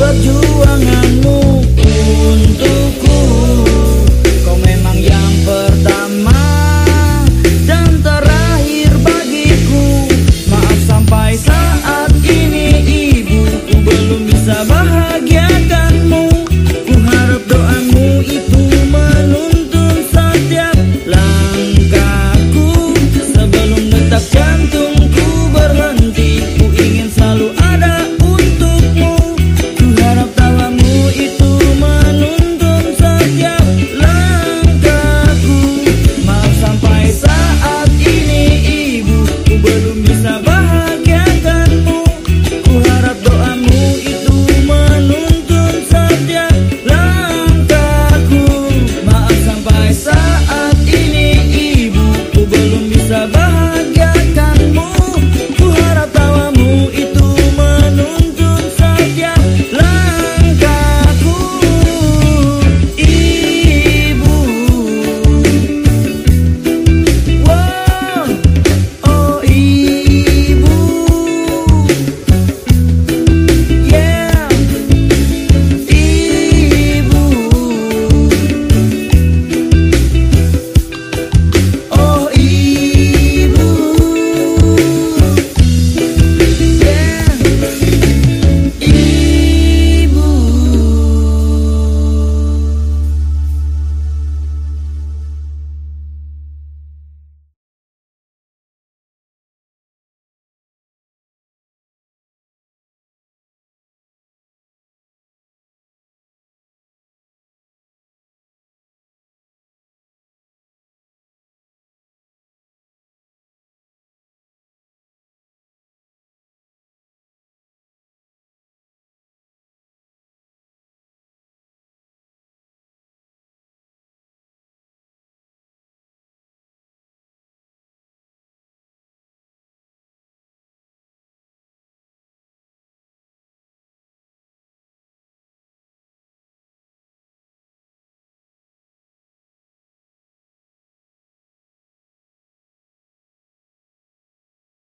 perjuangan